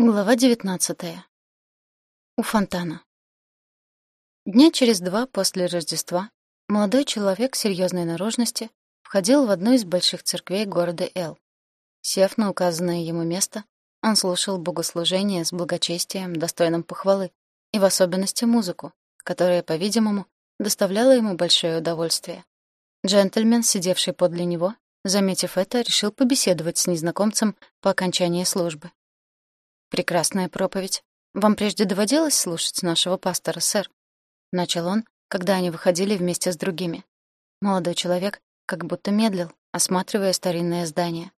Глава девятнадцатая. У фонтана. Дня через два после Рождества молодой человек серьезной наружности входил в одну из больших церквей города Эл. Сев на указанное ему место, он слушал богослужение с благочестием, достойным похвалы, и в особенности музыку, которая, по-видимому, доставляла ему большое удовольствие. Джентльмен, сидевший подле него, заметив это, решил побеседовать с незнакомцем по окончании службы. «Прекрасная проповедь. Вам прежде доводилось слушать нашего пастора, сэр?» Начал он, когда они выходили вместе с другими. Молодой человек как будто медлил, осматривая старинное здание.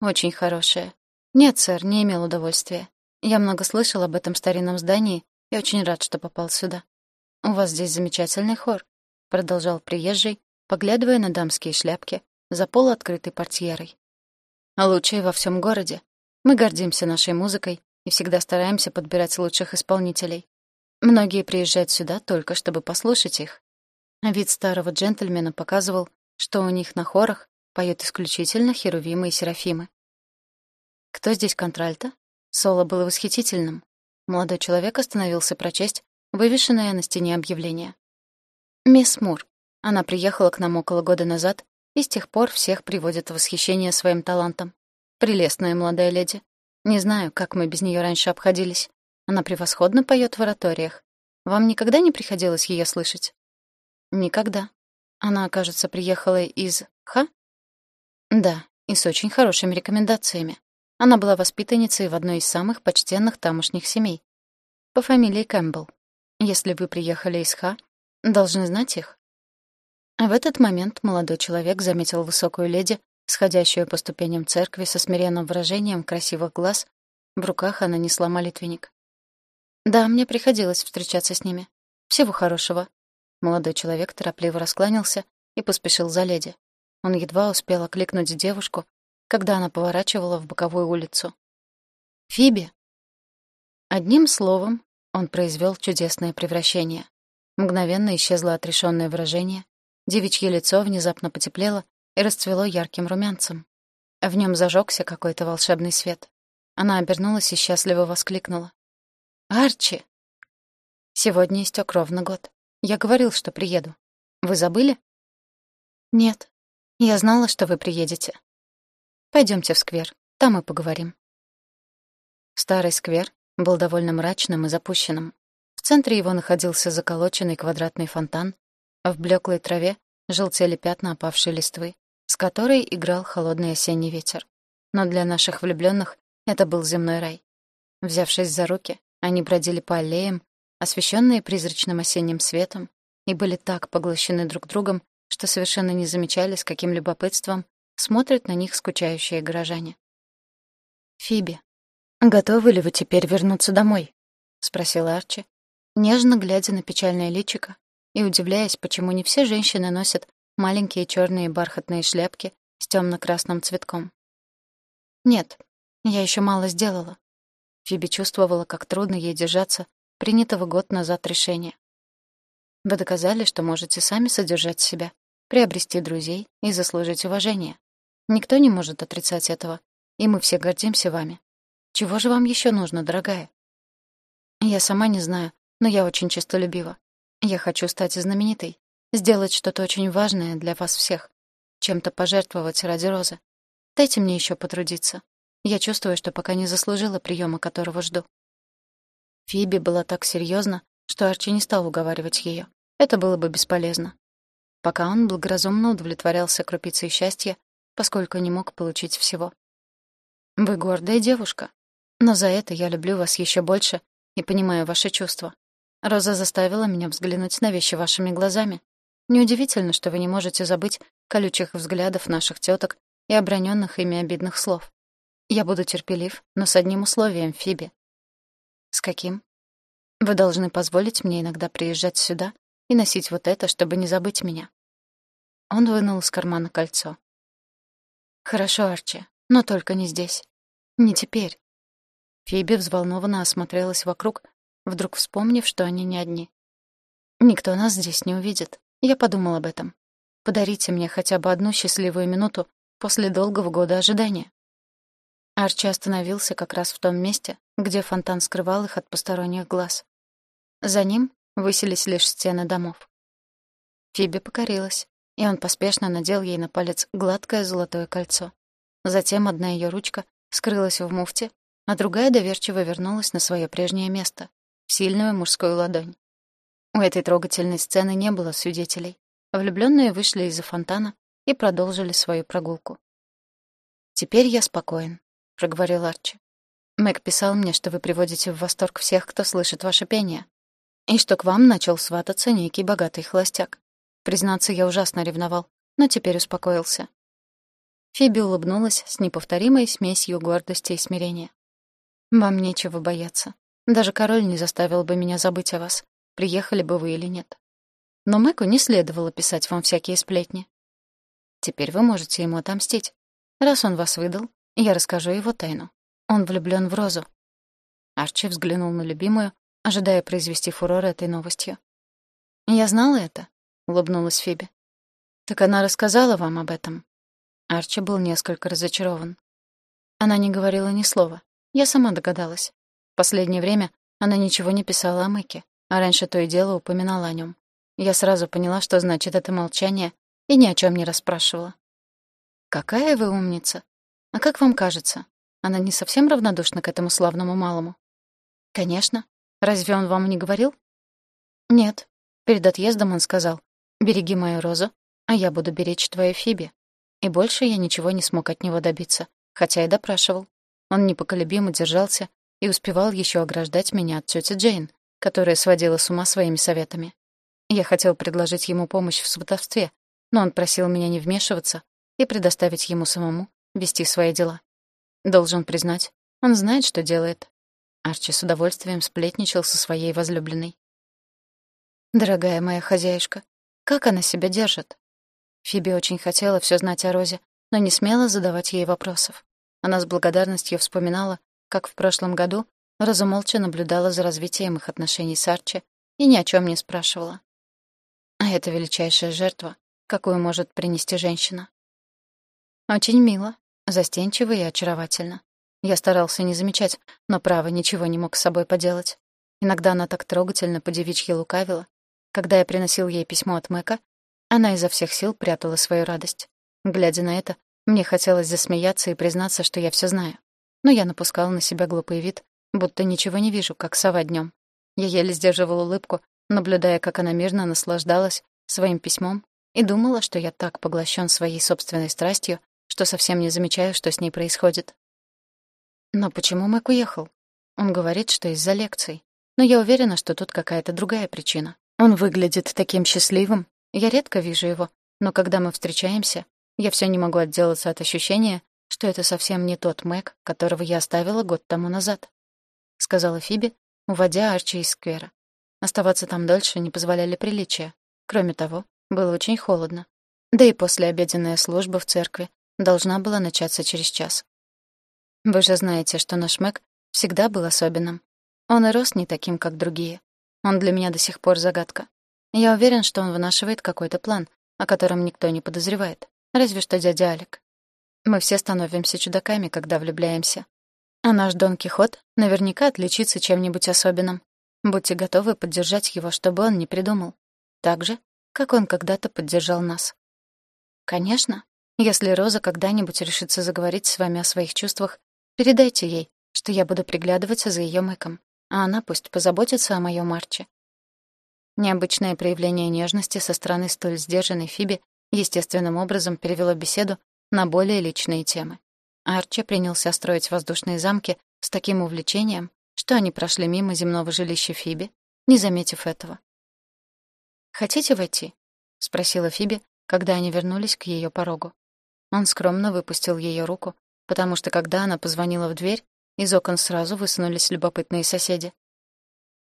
«Очень хорошее. Нет, сэр, не имел удовольствия. Я много слышал об этом старинном здании и очень рад, что попал сюда. У вас здесь замечательный хор», — продолжал приезжий, поглядывая на дамские шляпки за полуоткрытой портьерой. «Лучшие во всем городе. Мы гордимся нашей музыкой и всегда стараемся подбирать лучших исполнителей. Многие приезжают сюда только чтобы послушать их. Вид старого джентльмена показывал, что у них на хорах поют исключительно херувимы и серафимы. Кто здесь контральто? Соло было восхитительным. Молодой человек остановился прочесть вывешенное на стене объявление. «Мисс Мур. Она приехала к нам около года назад и с тех пор всех приводит в восхищение своим талантом. Прелестная молодая леди. Не знаю, как мы без нее раньше обходились. Она превосходно поет в ораториях. Вам никогда не приходилось ее слышать? Никогда. Она, кажется, приехала из Ха? Да, и с очень хорошими рекомендациями. Она была воспитанницей в одной из самых почтенных тамошних семей. По фамилии Кэмпбелл. Если вы приехали из Ха, должны знать их. В этот момент молодой человек заметил высокую леди сходящую по ступеням церкви со смиренным выражением красивых глаз, в руках она несла молитвенник. «Да, мне приходилось встречаться с ними. Всего хорошего». Молодой человек торопливо раскланялся и поспешил за леди. Он едва успел окликнуть девушку, когда она поворачивала в боковую улицу. «Фиби!» Одним словом, он произвел чудесное превращение. Мгновенно исчезло отрешенное выражение, девичье лицо внезапно потеплело, и расцвело ярким румянцем. В нем зажегся какой-то волшебный свет. Она обернулась и счастливо воскликнула. «Арчи!» «Сегодня истек ровно год. Я говорил, что приеду. Вы забыли?» «Нет. Я знала, что вы приедете. Пойдемте в сквер, там и поговорим». Старый сквер был довольно мрачным и запущенным. В центре его находился заколоченный квадратный фонтан, а в блеклой траве желтели пятна опавшей листвы которой играл холодный осенний ветер. Но для наших влюбленных это был земной рай. Взявшись за руки, они бродили по аллеям, освещенные призрачным осенним светом, и были так поглощены друг другом, что совершенно не замечали, с каким любопытством смотрят на них скучающие горожане. «Фиби, готовы ли вы теперь вернуться домой?» — спросила Арчи, нежно глядя на печальное личико и удивляясь, почему не все женщины носят маленькие черные бархатные шляпки с темно-красным цветком. Нет, я еще мало сделала. Фиби чувствовала, как трудно ей держаться принятого год назад решения. Вы доказали, что можете сами содержать себя, приобрести друзей и заслужить уважение. Никто не может отрицать этого, и мы все гордимся вами. Чего же вам еще нужно, дорогая? Я сама не знаю, но я очень честолюбива. Я хочу стать знаменитой, Сделать что-то очень важное для вас всех. Чем-то пожертвовать ради Розы. Дайте мне еще потрудиться. Я чувствую, что пока не заслужила приема, которого жду. Фиби была так серьезна, что Арчи не стал уговаривать ее. Это было бы бесполезно. Пока он благоразумно удовлетворялся крупицей счастья, поскольку не мог получить всего. Вы гордая девушка, но за это я люблю вас еще больше и понимаю ваши чувства. Роза заставила меня взглянуть на вещи вашими глазами, Неудивительно, что вы не можете забыть колючих взглядов наших теток и оброненных ими обидных слов. Я буду терпелив, но с одним условием, Фиби. С каким? Вы должны позволить мне иногда приезжать сюда и носить вот это, чтобы не забыть меня. Он вынул из кармана кольцо. Хорошо, Арчи, но только не здесь. Не теперь. Фиби взволнованно осмотрелась вокруг, вдруг вспомнив, что они не одни. Никто нас здесь не увидит. Я подумал об этом. Подарите мне хотя бы одну счастливую минуту после долгого года ожидания. Арчи остановился как раз в том месте, где фонтан скрывал их от посторонних глаз. За ним высились лишь стены домов. Фиби покорилась, и он поспешно надел ей на палец гладкое золотое кольцо. Затем одна ее ручка скрылась в муфте, а другая доверчиво вернулась на свое прежнее место, в сильную мужскую ладонь. У этой трогательной сцены не было свидетелей. Влюбленные вышли из-за фонтана и продолжили свою прогулку. «Теперь я спокоен», — проговорил Арчи. «Мэг писал мне, что вы приводите в восторг всех, кто слышит ваше пение, и что к вам начал свататься некий богатый холостяк. Признаться, я ужасно ревновал, но теперь успокоился». Фиби улыбнулась с неповторимой смесью гордости и смирения. «Вам нечего бояться. Даже король не заставил бы меня забыть о вас, приехали бы вы или нет. Но Мэку не следовало писать вам всякие сплетни. Теперь вы можете ему отомстить. Раз он вас выдал, я расскажу его тайну. Он влюблён в Розу». Арчи взглянул на любимую, ожидая произвести фурор этой новостью. «Я знала это», — улыбнулась Фиби. «Так она рассказала вам об этом?» Арчи был несколько разочарован. Она не говорила ни слова. Я сама догадалась. В последнее время она ничего не писала о Мэке, а раньше то и дело упоминала о нем. Я сразу поняла, что значит это молчание, и ни о чем не расспрашивала. «Какая вы умница! А как вам кажется, она не совсем равнодушна к этому славному малому?» «Конечно. Разве он вам не говорил?» «Нет. Перед отъездом он сказал, «Береги мою розу, а я буду беречь твою Фиби». И больше я ничего не смог от него добиться, хотя и допрашивал. Он непоколебимо держался и успевал еще ограждать меня от тети Джейн, которая сводила с ума своими советами. Я хотел предложить ему помощь в сватовстве, но он просил меня не вмешиваться и предоставить ему самому вести свои дела. Должен признать, он знает, что делает. Арчи с удовольствием сплетничал со своей возлюбленной. «Дорогая моя хозяюшка, как она себя держит?» Фиби очень хотела все знать о Розе, но не смела задавать ей вопросов. Она с благодарностью вспоминала, как в прошлом году Роза молча наблюдала за развитием их отношений с Арчи и ни о чем не спрашивала. А это величайшая жертва, какую может принести женщина. Очень мило, застенчиво и очаровательно. Я старался не замечать, но, право, ничего не мог с собой поделать. Иногда она так трогательно по девичьи лукавила. Когда я приносил ей письмо от Мэка, она изо всех сил прятала свою радость. Глядя на это, мне хотелось засмеяться и признаться, что я все знаю. Но я напускала на себя глупый вид, будто ничего не вижу, как сова днем. Я еле сдерживала улыбку, наблюдая, как она мирно наслаждалась своим письмом и думала, что я так поглощен своей собственной страстью, что совсем не замечаю, что с ней происходит. Но почему Мэг уехал? Он говорит, что из-за лекций. Но я уверена, что тут какая-то другая причина. Он выглядит таким счастливым. Я редко вижу его, но когда мы встречаемся, я все не могу отделаться от ощущения, что это совсем не тот Мэг, которого я оставила год тому назад», — сказала Фиби, уводя Арчи из сквера. Оставаться там дольше не позволяли приличия. Кроме того, было очень холодно. Да и послеобеденная служба в церкви должна была начаться через час. Вы же знаете, что наш Мэг всегда был особенным. Он и рос не таким, как другие. Он для меня до сих пор загадка. Я уверен, что он вынашивает какой-то план, о котором никто не подозревает. Разве что дядя Алик. Мы все становимся чудаками, когда влюбляемся. А наш Дон Кихот наверняка отличится чем-нибудь особенным. Будьте готовы поддержать его, чтобы он не придумал. Так же, как он когда-то поддержал нас. Конечно, если Роза когда-нибудь решится заговорить с вами о своих чувствах, передайте ей, что я буду приглядываться за ее мыком, а она пусть позаботится о моем Марче. Необычное проявление нежности со стороны столь сдержанной Фиби естественным образом перевело беседу на более личные темы. Арчи принялся строить воздушные замки с таким увлечением, что они прошли мимо земного жилища Фиби, не заметив этого. «Хотите войти?» — спросила Фиби, когда они вернулись к ее порогу. Он скромно выпустил ее руку, потому что когда она позвонила в дверь, из окон сразу высунулись любопытные соседи.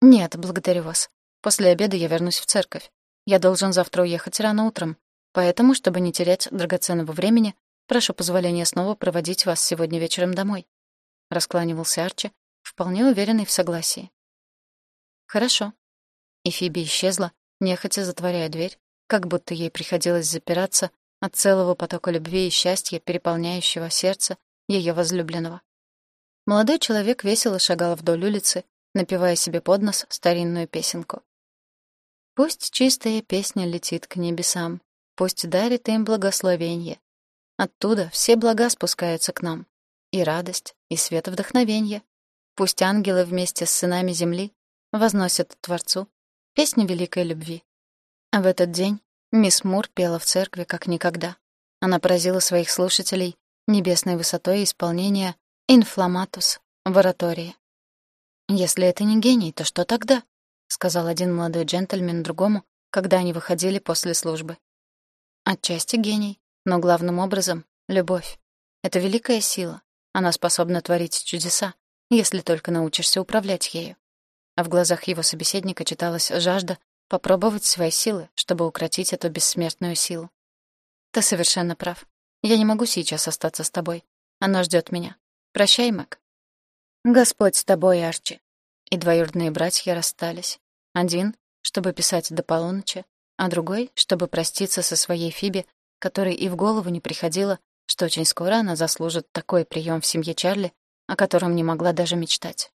«Нет, благодарю вас. После обеда я вернусь в церковь. Я должен завтра уехать рано утром, Поэтому, чтобы не терять драгоценного времени, прошу позволения снова проводить вас сегодня вечером домой. Раскланивался Арчи, вполне уверенный в согласии. Хорошо. И Фиби исчезла, нехотя затворяя дверь, как будто ей приходилось запираться от целого потока любви и счастья, переполняющего сердце ее возлюбленного. Молодой человек весело шагал вдоль улицы, напевая себе под нос старинную песенку. «Пусть чистая песня летит к небесам, пусть дарит им благословенье. Оттуда все блага спускаются к нам, и радость, и свет вдохновенья. Пусть ангелы вместе с сынами земли возносят Творцу песню великой любви. А в этот день мисс Мур пела в церкви как никогда. Она поразила своих слушателей небесной высотой исполнения «Инфламатус» в оратории. «Если это не гений, то что тогда?» — сказал один молодой джентльмен другому, когда они выходили после службы. «Отчасти гений, но главным образом — любовь. Это великая сила. Она способна творить чудеса, если только научишься управлять ею. А в глазах его собеседника читалась жажда попробовать свои силы, чтобы укротить эту бессмертную силу. Ты совершенно прав. Я не могу сейчас остаться с тобой. Она ждет меня. Прощай, Мэг. Господь с тобой, Арчи. И двоюродные братья расстались. Один, чтобы писать до полуночи, а другой, чтобы проститься со своей Фиби, которой и в голову не приходило, что очень скоро она заслужит такой прием в семье Чарли, о котором не могла даже мечтать.